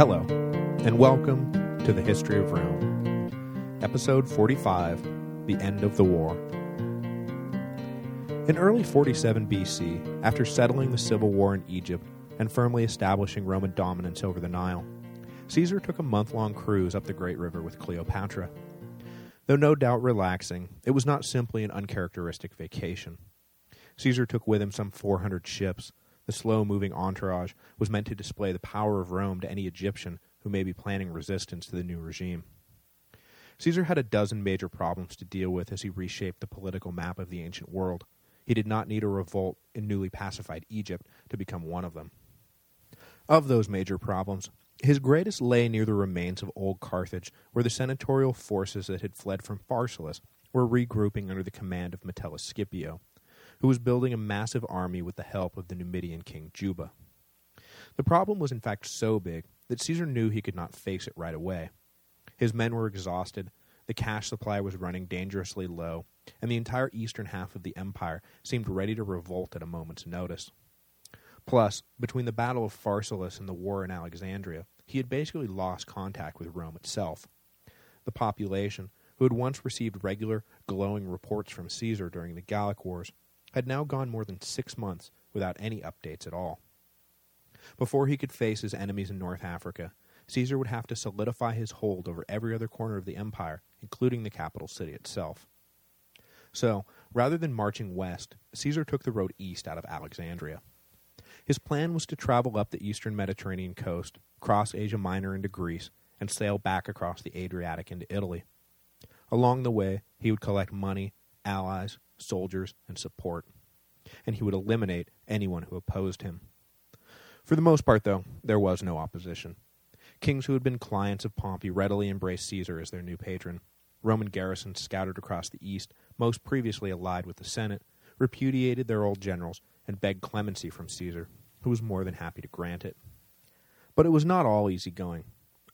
Hello, and welcome to the History of Rome. Episode 45, The End of the War. In early 47 BC, after settling the civil war in Egypt and firmly establishing Roman dominance over the Nile, Caesar took a month-long cruise up the Great River with Cleopatra. Though no doubt relaxing, it was not simply an uncharacteristic vacation. Caesar took with him some 400 ships, the slow-moving entourage was meant to display the power of Rome to any Egyptian who may be planning resistance to the new regime. Caesar had a dozen major problems to deal with as he reshaped the political map of the ancient world. He did not need a revolt in newly pacified Egypt to become one of them. Of those major problems, his greatest lay near the remains of old Carthage, where the senatorial forces that had fled from Pharsalus were regrouping under the command of Metellus Scipio who was building a massive army with the help of the Numidian king Juba. The problem was in fact so big that Caesar knew he could not face it right away. His men were exhausted, the cash supply was running dangerously low, and the entire eastern half of the empire seemed ready to revolt at a moment's notice. Plus, between the Battle of Pharsalus and the war in Alexandria, he had basically lost contact with Rome itself. The population, who had once received regular, glowing reports from Caesar during the Gallic Wars, had now gone more than six months without any updates at all. Before he could face his enemies in North Africa, Caesar would have to solidify his hold over every other corner of the empire, including the capital city itself. So, rather than marching west, Caesar took the road east out of Alexandria. His plan was to travel up the eastern Mediterranean coast, cross Asia Minor into Greece, and sail back across the Adriatic into Italy. Along the way, he would collect money, allies, soldiers, and support, and he would eliminate anyone who opposed him. For the most part, though, there was no opposition. Kings who had been clients of Pompey readily embraced Caesar as their new patron. Roman garrisons scattered across the east, most previously allied with the Senate, repudiated their old generals and begged clemency from Caesar, who was more than happy to grant it. But it was not all easy going.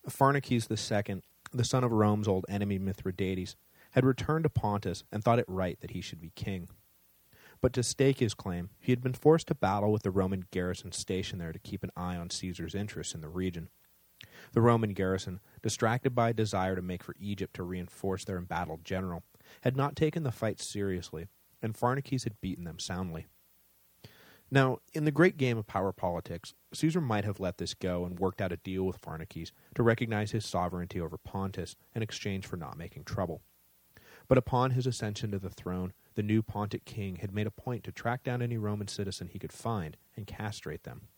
Pharnaces II, the son of Rome's old enemy Mithridates, had returned to Pontus and thought it right that he should be king. But to stake his claim, he had been forced to battle with the Roman garrison stationed there to keep an eye on Caesar's interests in the region. The Roman garrison, distracted by a desire to make for Egypt to reinforce their embattled general, had not taken the fight seriously, and Pharnaces had beaten them soundly. Now, in the great game of power politics, Caesar might have let this go and worked out a deal with Pharnaces to recognize his sovereignty over Pontus in exchange for not making trouble. But upon his ascension to the throne, the new Pontic king had made a point to track down any Roman citizen he could find and castrate them.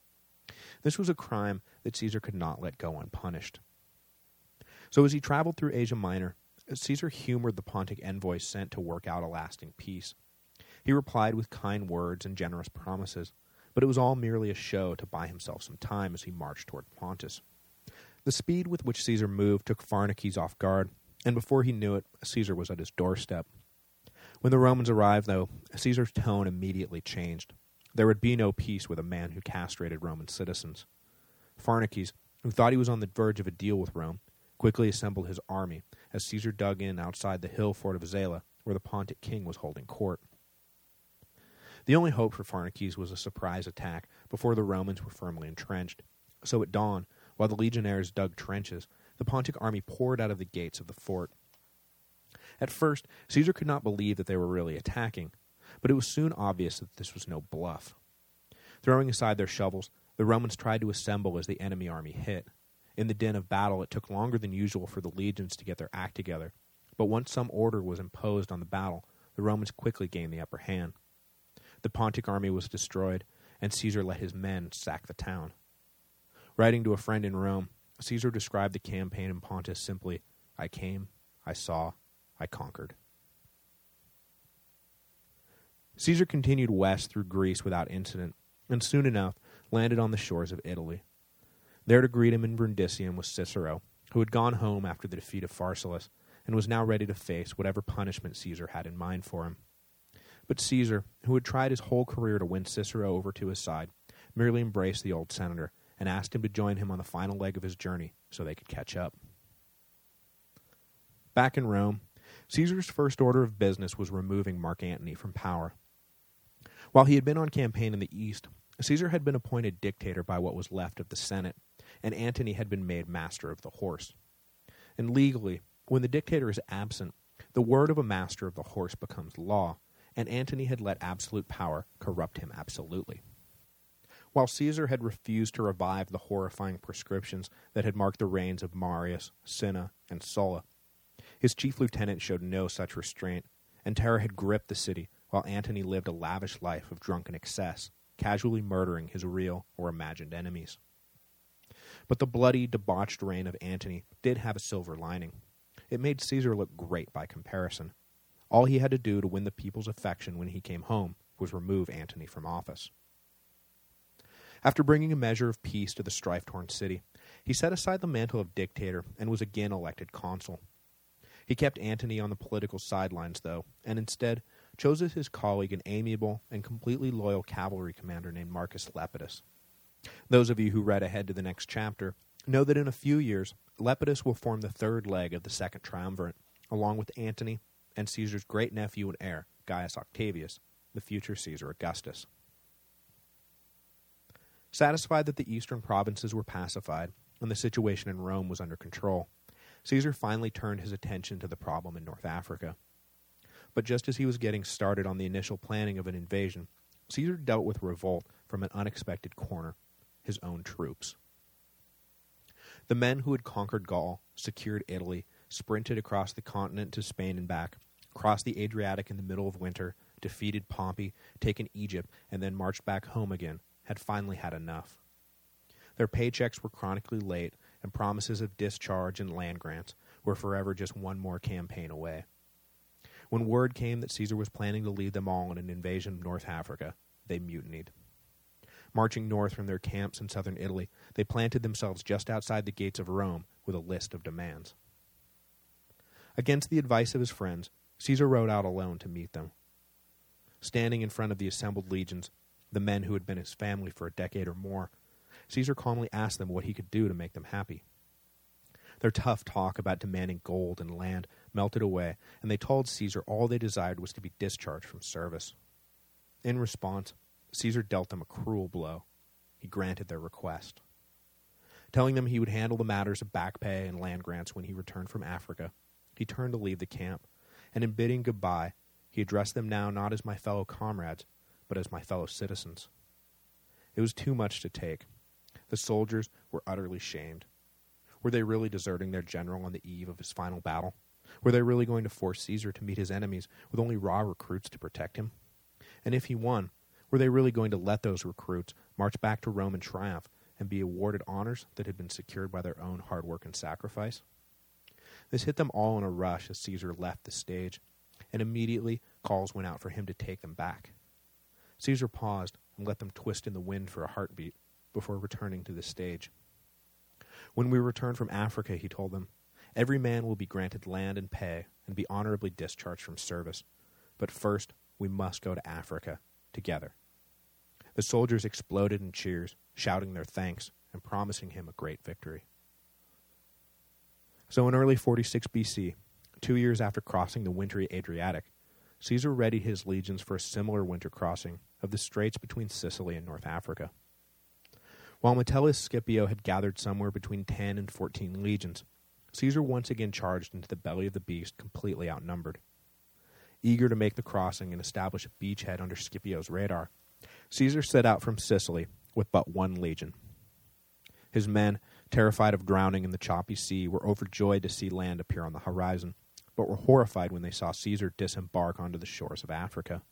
This was a crime that Caesar could not let go unpunished. So as he traveled through Asia Minor, Caesar humored the Pontic envoy sent to work out a lasting peace. He replied with kind words and generous promises, but it was all merely a show to buy himself some time as he marched toward Pontus. The speed with which Caesar moved took Pharnaces off guard, and before he knew it, Caesar was at his doorstep. When the Romans arrived, though, Caesar's tone immediately changed. There would be no peace with a man who castrated Roman citizens. Pharnaces, who thought he was on the verge of a deal with Rome, quickly assembled his army as Caesar dug in outside the hill fort of Zela, where the Pontic king was holding court. The only hope for Pharnaces was a surprise attack before the Romans were firmly entrenched. So at dawn, while the legionnaires dug trenches, the Pontic army poured out of the gates of the fort. At first, Caesar could not believe that they were really attacking, but it was soon obvious that this was no bluff. Throwing aside their shovels, the Romans tried to assemble as the enemy army hit. In the din of battle, it took longer than usual for the legions to get their act together, but once some order was imposed on the battle, the Romans quickly gained the upper hand. The Pontic army was destroyed, and Caesar let his men sack the town. Writing to a friend in Rome, Caesar described the campaign in Pontus simply, I came, I saw, I conquered. Caesar continued west through Greece without incident, and soon enough landed on the shores of Italy. There to greet him in Brundisium was Cicero, who had gone home after the defeat of Pharsalus, and was now ready to face whatever punishment Caesar had in mind for him. But Caesar, who had tried his whole career to win Cicero over to his side, merely embraced the old senator and asked him to join him on the final leg of his journey so they could catch up. Back in Rome, Caesar's first order of business was removing Mark Antony from power. While he had been on campaign in the east, Caesar had been appointed dictator by what was left of the Senate, and Antony had been made master of the horse. And legally, when the dictator is absent, the word of a master of the horse becomes law, and Antony had let absolute power corrupt him absolutely. While Caesar had refused to revive the horrifying proscriptions that had marked the reigns of Marius, Cinna, and Sulla, his chief lieutenant showed no such restraint, and terror had gripped the city while Antony lived a lavish life of drunken excess, casually murdering his real or imagined enemies. But the bloody, debauched reign of Antony did have a silver lining. It made Caesar look great by comparison. All he had to do to win the people's affection when he came home was remove Antony from office. After bringing a measure of peace to the strife-torn city, he set aside the mantle of dictator and was again elected consul. He kept Antony on the political sidelines, though, and instead chose as his colleague an amiable and completely loyal cavalry commander named Marcus Lepidus. Those of you who read ahead to the next chapter know that in a few years, Lepidus will form the third leg of the Second Triumvirate, along with Antony and Caesar's great-nephew and heir, Gaius Octavius, the future Caesar Augustus. Satisfied that the eastern provinces were pacified and the situation in Rome was under control, Caesar finally turned his attention to the problem in North Africa. But just as he was getting started on the initial planning of an invasion, Caesar dealt with revolt from an unexpected corner, his own troops. The men who had conquered Gaul, secured Italy, sprinted across the continent to Spain and back, crossed the Adriatic in the middle of winter, defeated Pompey, taken Egypt, and then marched back home again, had finally had enough. Their paychecks were chronically late, and promises of discharge and land grants were forever just one more campaign away. When word came that Caesar was planning to lead them all in an invasion of North Africa, they mutinied. Marching north from their camps in southern Italy, they planted themselves just outside the gates of Rome with a list of demands. Against the advice of his friends, Caesar rode out alone to meet them. Standing in front of the assembled legions, the men who had been his family for a decade or more, Caesar calmly asked them what he could do to make them happy. Their tough talk about demanding gold and land melted away, and they told Caesar all they desired was to be discharged from service. In response, Caesar dealt them a cruel blow. He granted their request. Telling them he would handle the matters of back pay and land grants when he returned from Africa, he turned to leave the camp, and in bidding goodbye, he addressed them now not as my fellow comrades, but as my fellow citizens. It was too much to take. The soldiers were utterly shamed. Were they really deserting their general on the eve of his final battle? Were they really going to force Caesar to meet his enemies with only raw recruits to protect him? And if he won, were they really going to let those recruits march back to Rome in triumph and be awarded honors that had been secured by their own hard work and sacrifice? This hit them all in a rush as Caesar left the stage, and immediately calls went out for him to take them back. Caesar paused and let them twist in the wind for a heartbeat before returning to the stage. When we return from Africa, he told them, every man will be granted land and pay and be honorably discharged from service. But first, we must go to Africa, together. The soldiers exploded in cheers, shouting their thanks and promising him a great victory. So in early 46 BC, two years after crossing the wintry Adriatic, Caesar readied his legions for a similar winter crossing of the straits between Sicily and North Africa. While Metellus Scipio had gathered somewhere between 10 and 14 legions, Caesar once again charged into the belly of the beast completely outnumbered. Eager to make the crossing and establish a beachhead under Scipio's radar, Caesar set out from Sicily with but one legion. His men, terrified of drowning in the choppy sea, were overjoyed to see land appear on the horizon, but were horrified when they saw Caesar disembark onto the shores of Africa.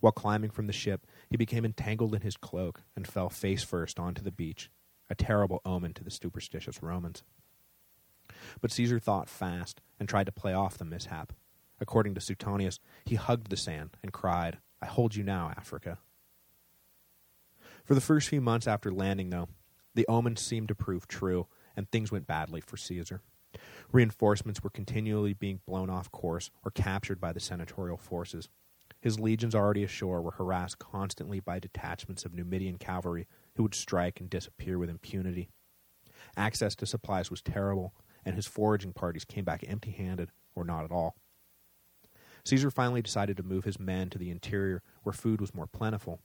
While climbing from the ship, he became entangled in his cloak and fell face first onto the beach, a terrible omen to the superstitious Romans. But Caesar thought fast and tried to play off the mishap. According to Suetonius, he hugged the sand and cried, I hold you now, Africa. For the first few months after landing, though, the omens seemed to prove true, and things went badly for Caesar. Reinforcements were continually being blown off course or captured by the senatorial forces. His legions already ashore were harassed constantly by detachments of Numidian cavalry who would strike and disappear with impunity. Access to supplies was terrible, and his foraging parties came back empty-handed or not at all. Caesar finally decided to move his men to the interior where food was more plentiful,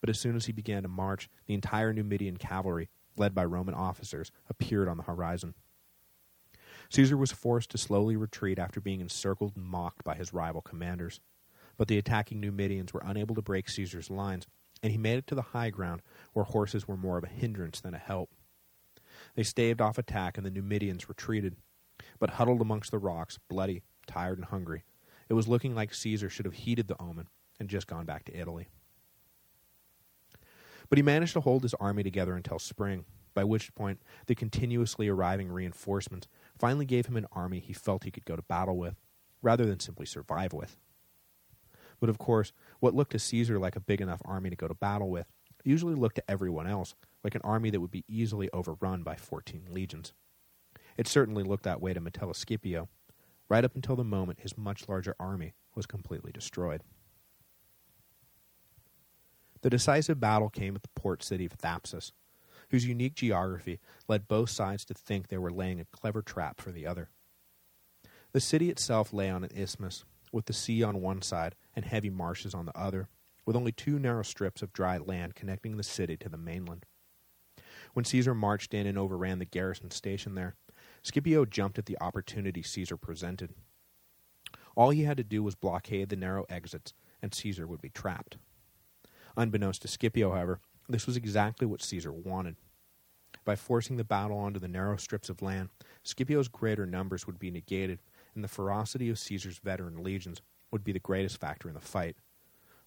but as soon as he began to march, the entire Numidian cavalry, led by Roman officers, appeared on the horizon. Caesar was forced to slowly retreat after being encircled and mocked by his rival commanders. But the attacking Numidians were unable to break Caesar's lines, and he made it to the high ground where horses were more of a hindrance than a help. They staved off attack, and the Numidians retreated, but huddled amongst the rocks, bloody, tired, and hungry. It was looking like Caesar should have heeded the omen and just gone back to Italy. But he managed to hold his army together until spring, by which point the continuously arriving reinforcements finally gave him an army he felt he could go to battle with, rather than simply survive with. But of course, what looked to Caesar like a big enough army to go to battle with usually looked to everyone else like an army that would be easily overrun by 14 legions. It certainly looked that way to Metellus Scipio, right up until the moment his much larger army was completely destroyed. The decisive battle came at the port city of Thapsus, whose unique geography led both sides to think they were laying a clever trap for the other. The city itself lay on an isthmus, with the sea on one side and heavy marshes on the other, with only two narrow strips of dry land connecting the city to the mainland. When Caesar marched in and overran the garrison station there, Scipio jumped at the opportunity Caesar presented. All he had to do was blockade the narrow exits, and Caesar would be trapped. Unbeknownst to Scipio, however, this was exactly what Caesar wanted. By forcing the battle onto the narrow strips of land, Scipio's greater numbers would be negated, and the ferocity of Caesar's veteran legions would be the greatest factor in the fight,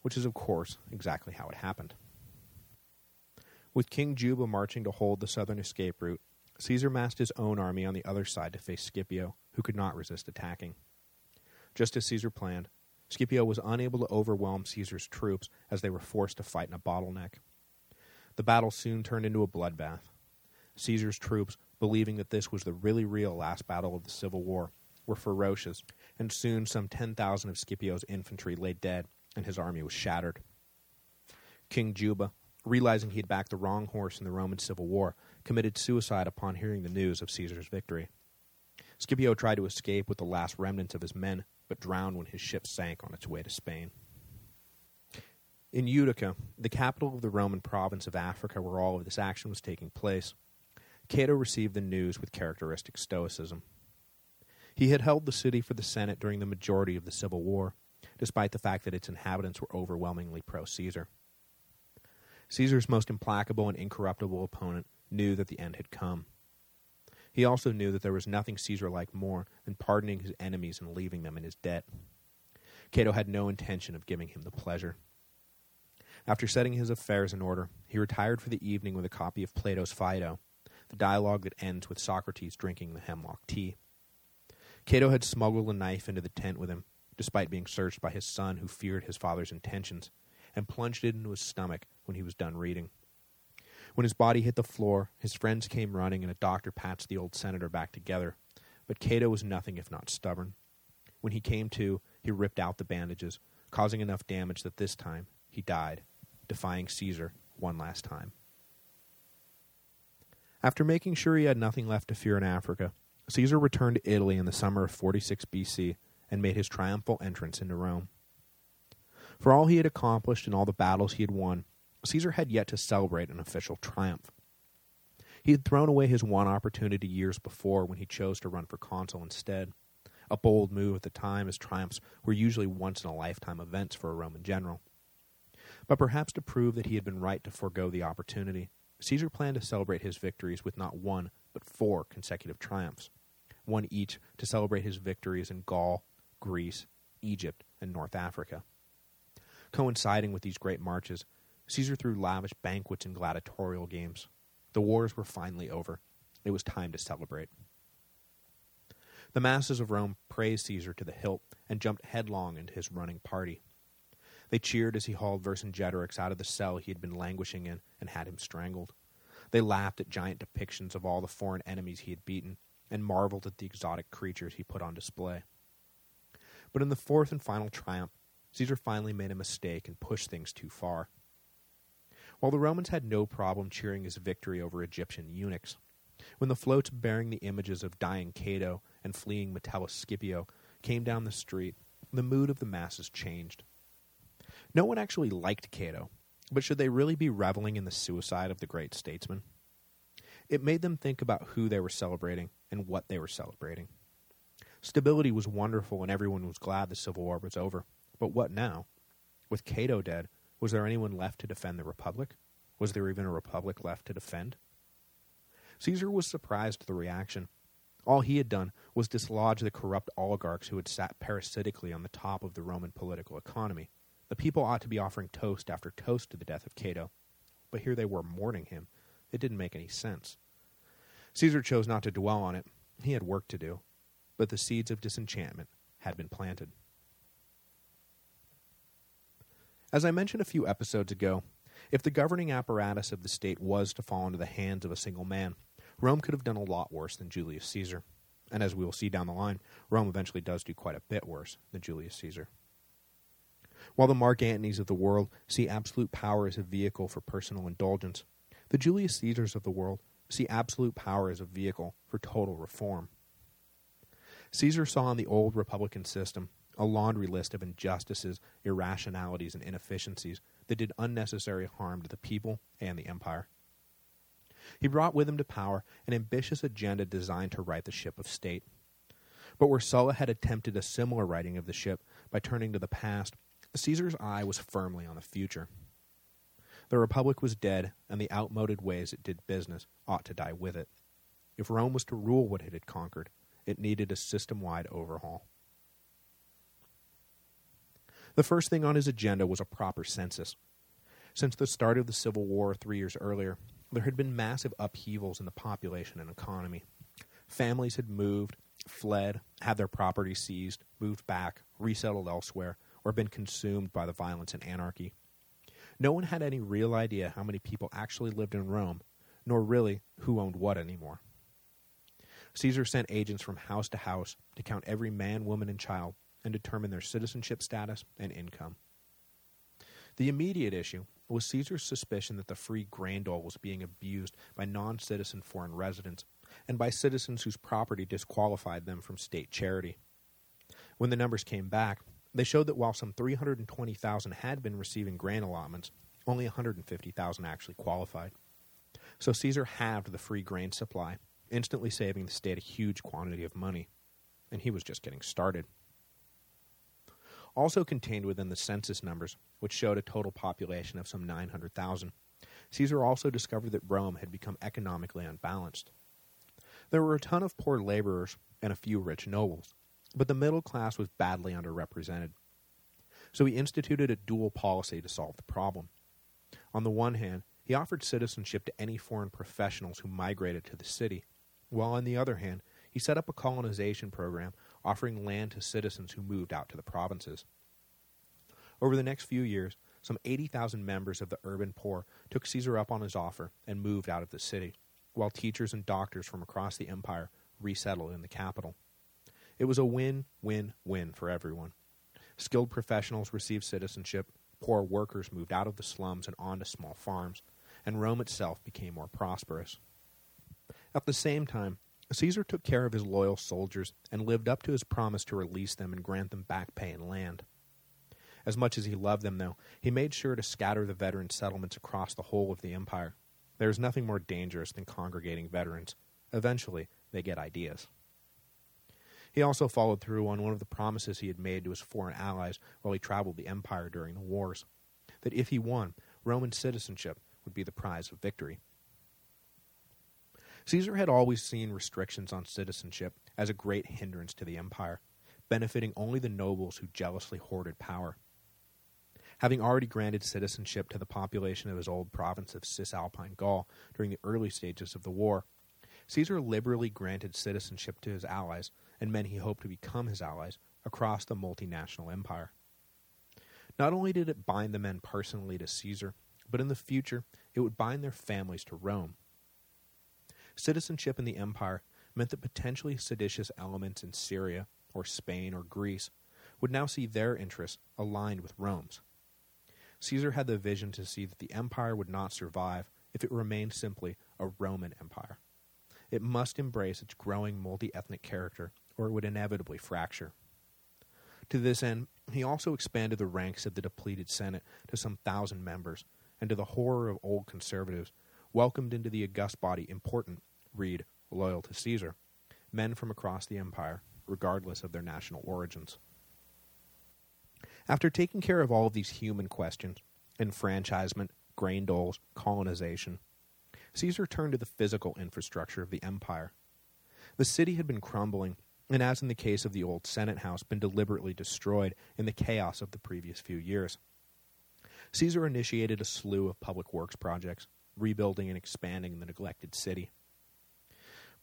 which is, of course, exactly how it happened. With King Juba marching to hold the southern escape route, Caesar massed his own army on the other side to face Scipio, who could not resist attacking. Just as Caesar planned, Scipio was unable to overwhelm Caesar's troops as they were forced to fight in a bottleneck. The battle soon turned into a bloodbath. Caesar's troops, believing that this was the really real last battle of the Civil War, were ferocious, and soon some 10,000 of Scipio's infantry lay dead, and his army was shattered. King Juba, realizing he had backed the wrong horse in the Roman Civil War, committed suicide upon hearing the news of Caesar's victory. Scipio tried to escape with the last remnants of his men, but drowned when his ship sank on its way to Spain. In Utica, the capital of the Roman province of Africa where all of this action was taking place, Cato received the news with characteristic stoicism. He had held the city for the Senate during the majority of the Civil War, despite the fact that its inhabitants were overwhelmingly pro-Caesar. Caesar's most implacable and incorruptible opponent knew that the end had come. He also knew that there was nothing Caesar liked more than pardoning his enemies and leaving them in his debt. Cato had no intention of giving him the pleasure. After setting his affairs in order, he retired for the evening with a copy of Plato's Phaedo, the dialogue that ends with Socrates drinking the hemlock tea. Cato had smuggled a knife into the tent with him, despite being searched by his son who feared his father's intentions, and plunged it into his stomach when he was done reading. When his body hit the floor, his friends came running and a doctor patched the old senator back together, but Cato was nothing if not stubborn. When he came to, he ripped out the bandages, causing enough damage that this time he died, defying Caesar one last time. After making sure he had nothing left to fear in Africa, Caesar returned to Italy in the summer of 46 BC and made his triumphal entrance into Rome. For all he had accomplished and all the battles he had won, Caesar had yet to celebrate an official triumph. He had thrown away his one opportunity years before when he chose to run for consul instead, a bold move at the time as triumphs were usually once-in-a-lifetime events for a Roman general. But perhaps to prove that he had been right to forego the opportunity, Caesar planned to celebrate his victories with not one, but four consecutive triumphs, one each to celebrate his victories in Gaul, Greece, Egypt, and North Africa. Coinciding with these great marches, Caesar threw lavish banquets and gladiatorial games. The wars were finally over. It was time to celebrate. The masses of Rome praised Caesar to the hilt and jumped headlong into his running party. They cheered as he hauled Vercingetorix out of the cell he had been languishing in and had him strangled. They laughed at giant depictions of all the foreign enemies he had beaten and marveled at the exotic creatures he put on display. But in the fourth and final triumph, Caesar finally made a mistake and pushed things too far. While the Romans had no problem cheering his victory over Egyptian eunuchs, when the floats bearing the images of dying Cato and fleeing Metellus Scipio came down the street, the mood of the masses changed. No one actually liked Cato, but should they really be reveling in the suicide of the great statesman? It made them think about who they were celebrating and what they were celebrating. Stability was wonderful and everyone was glad the Civil War was over. But what now? With Cato dead, was there anyone left to defend the Republic? Was there even a Republic left to defend? Caesar was surprised at the reaction. All he had done was dislodge the corrupt oligarchs who had sat parasitically on the top of the Roman political economy. The people ought to be offering toast after toast to the death of Cato. But here they were mourning him. It didn't make any sense. Caesar chose not to dwell on it. He had work to do. But the seeds of disenchantment had been planted. As I mentioned a few episodes ago, if the governing apparatus of the state was to fall into the hands of a single man, Rome could have done a lot worse than Julius Caesar. And as we will see down the line, Rome eventually does do quite a bit worse than Julius Caesar. While the Mark Antonys of the world see absolute power as a vehicle for personal indulgence, the Julius Caesars of the world see absolute power as a vehicle for total reform. Caesar saw in the old republican system a laundry list of injustices, irrationalities, and inefficiencies that did unnecessary harm to the people and the empire. He brought with him to power an ambitious agenda designed to right the ship of state. But where Sulla had attempted a similar righting of the ship by turning to the past, Caesar's eye was firmly on the future. The Republic was dead, and the outmoded ways it did business ought to die with it. If Rome was to rule what it had conquered, it needed a system-wide overhaul. The first thing on his agenda was a proper census. Since the start of the Civil War three years earlier, there had been massive upheavals in the population and economy. Families had moved, fled, had their property seized, moved back, resettled elsewhere, or been consumed by the violence and anarchy. No one had any real idea how many people actually lived in Rome, nor really who owned what anymore. Caesar sent agents from house to house to count every man, woman, and child and determine their citizenship status and income. The immediate issue was Caesar's suspicion that the free grain dole was being abused by non-citizen foreign residents and by citizens whose property disqualified them from state charity. When the numbers came back, they showed that while some 320,000 had been receiving grain allotments, only 150,000 actually qualified. So Caesar halved the free grain supply, instantly saving the state a huge quantity of money. And he was just getting started also contained within the census numbers, which showed a total population of some 900,000. Caesar also discovered that Rome had become economically unbalanced. There were a ton of poor laborers and a few rich nobles, but the middle class was badly underrepresented. So he instituted a dual policy to solve the problem. On the one hand, he offered citizenship to any foreign professionals who migrated to the city, while on the other hand, he set up a colonization program offering land to citizens who moved out to the provinces. Over the next few years, some 80,000 members of the urban poor took Caesar up on his offer and moved out of the city, while teachers and doctors from across the empire resettled in the capital. It was a win-win-win for everyone. Skilled professionals received citizenship, poor workers moved out of the slums and onto small farms, and Rome itself became more prosperous. At the same time, Caesar took care of his loyal soldiers and lived up to his promise to release them and grant them back pay and land. As much as he loved them, though, he made sure to scatter the veteran settlements across the whole of the empire. There is nothing more dangerous than congregating veterans. Eventually, they get ideas. He also followed through on one of the promises he had made to his foreign allies while he traveled the empire during the wars, that if he won, Roman citizenship would be the prize of victory. Caesar had always seen restrictions on citizenship as a great hindrance to the empire, benefiting only the nobles who jealously hoarded power. Having already granted citizenship to the population of his old province of Cisalpine Gaul during the early stages of the war, Caesar liberally granted citizenship to his allies and men he hoped to become his allies across the multinational empire. Not only did it bind the men personally to Caesar, but in the future it would bind their families to Rome. Citizenship in the empire meant that potentially seditious elements in Syria, or Spain, or Greece would now see their interests aligned with Rome's. Caesar had the vision to see that the empire would not survive if it remained simply a Roman empire. It must embrace its growing multi-ethnic character, or it would inevitably fracture. To this end, he also expanded the ranks of the depleted Senate to some thousand members, and to the horror of old conservatives, welcomed into the august body important, read, loyal to Caesar, men from across the empire, regardless of their national origins. After taking care of all of these human questions, enfranchisement, grain doles, colonization, Caesar turned to the physical infrastructure of the empire. The city had been crumbling, and as in the case of the old Senate House, been deliberately destroyed in the chaos of the previous few years. Caesar initiated a slew of public works projects, rebuilding and expanding the neglected city.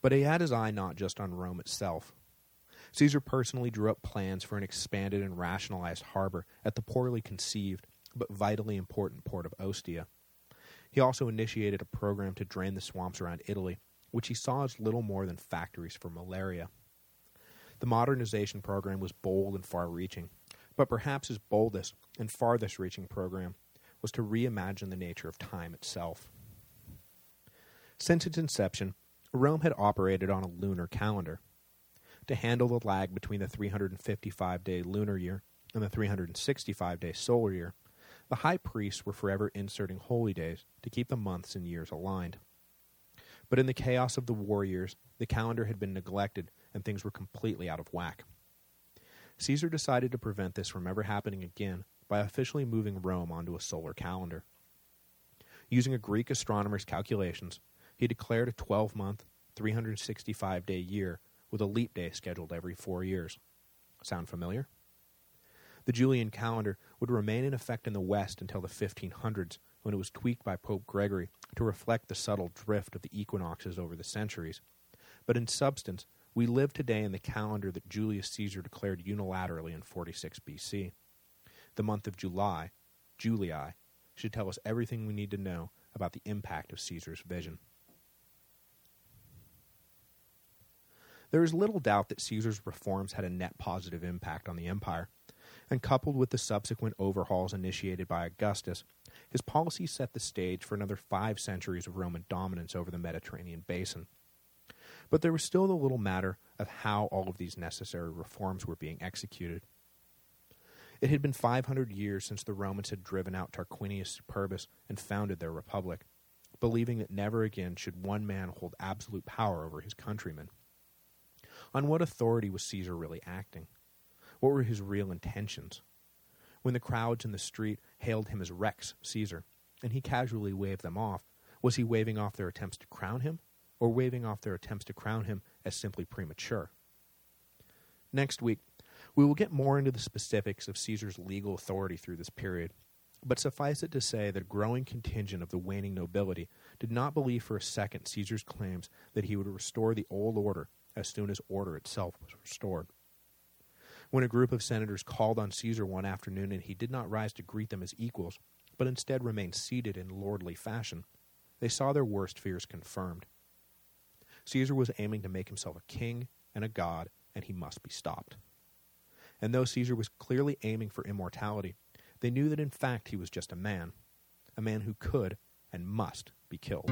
But he had his eye not just on Rome itself. Caesar personally drew up plans for an expanded and rationalized harbor at the poorly conceived but vitally important port of Ostia. He also initiated a program to drain the swamps around Italy, which he saw as little more than factories for malaria. The modernization program was bold and far-reaching, but perhaps his boldest and farthest-reaching program was to reimagine the nature of time itself. Since its inception, Rome had operated on a lunar calendar. To handle the lag between the 355-day lunar year and the 365-day solar year, the high priests were forever inserting holy days to keep the months and years aligned. But in the chaos of the war years, the calendar had been neglected and things were completely out of whack. Caesar decided to prevent this from ever happening again by officially moving Rome onto a solar calendar. Using a Greek astronomer's calculations, he declared a 12-month, 365-day year with a leap day scheduled every four years. Sound familiar? The Julian calendar would remain in effect in the West until the 1500s, when it was tweaked by Pope Gregory to reflect the subtle drift of the equinoxes over the centuries. But in substance, we live today in the calendar that Julius Caesar declared unilaterally in 46 BC. The month of July, Julii, should tell us everything we need to know about the impact of Caesar's vision. There is little doubt that Caesar's reforms had a net positive impact on the empire, and coupled with the subsequent overhauls initiated by Augustus, his policy set the stage for another five centuries of Roman dominance over the Mediterranean basin. But there was still the little matter of how all of these necessary reforms were being executed. It had been 500 years since the Romans had driven out Tarquinius Superbus and founded their republic, believing that never again should one man hold absolute power over his countrymen. On what authority was Caesar really acting? What were his real intentions? When the crowds in the street hailed him as Rex Caesar, and he casually waved them off, was he waving off their attempts to crown him, or waving off their attempts to crown him as simply premature? Next week, we will get more into the specifics of Caesar's legal authority through this period, but suffice it to say that a growing contingent of the waning nobility did not believe for a second Caesar's claims that he would restore the old order as soon as order itself was restored. When a group of senators called on Caesar one afternoon and he did not rise to greet them as equals, but instead remained seated in lordly fashion, they saw their worst fears confirmed. Caesar was aiming to make himself a king and a god, and he must be stopped. And though Caesar was clearly aiming for immortality, they knew that in fact he was just a man, a man who could and must be killed.